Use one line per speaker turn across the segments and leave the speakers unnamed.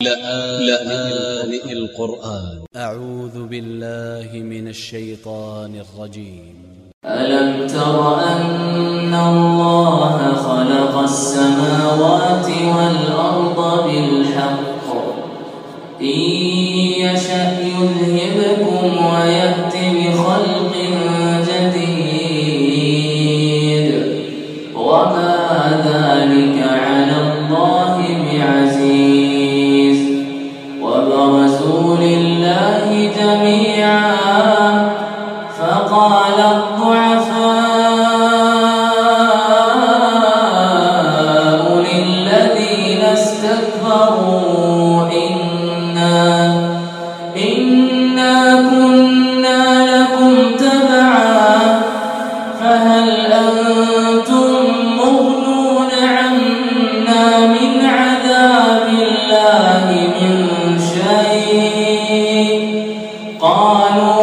لآن القرآن.
أ ع و ذ ب ا ل ل ه من ا ل ش ي ط ا ن ا ل ج ي م
ألم تر أن الله خلق السماوات والأرض بالحق؟ إن يشأ يذهبكم ويأت بخلق جديد. وما ذلك على الله فقال الضعفاء للذين استكبروا إنا, إنا كنا لكم تبعا فهل أنتم مغنون عنا من عذاب الله من شيء؟ قالوا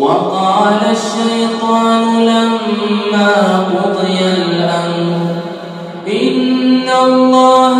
وقال الشيطان لما قضي الأمر إن الله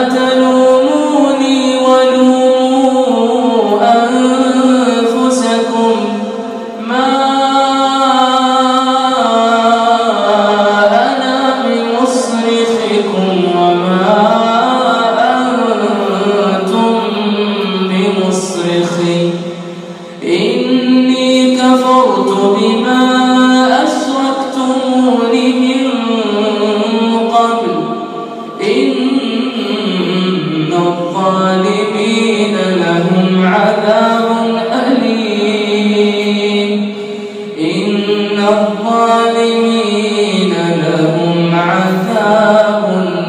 مصرخي إني كفرت بما أشركتموني من قبل. إن الظالمين لهم عذاب أليم. إن الظالمين لهم عذاب أليم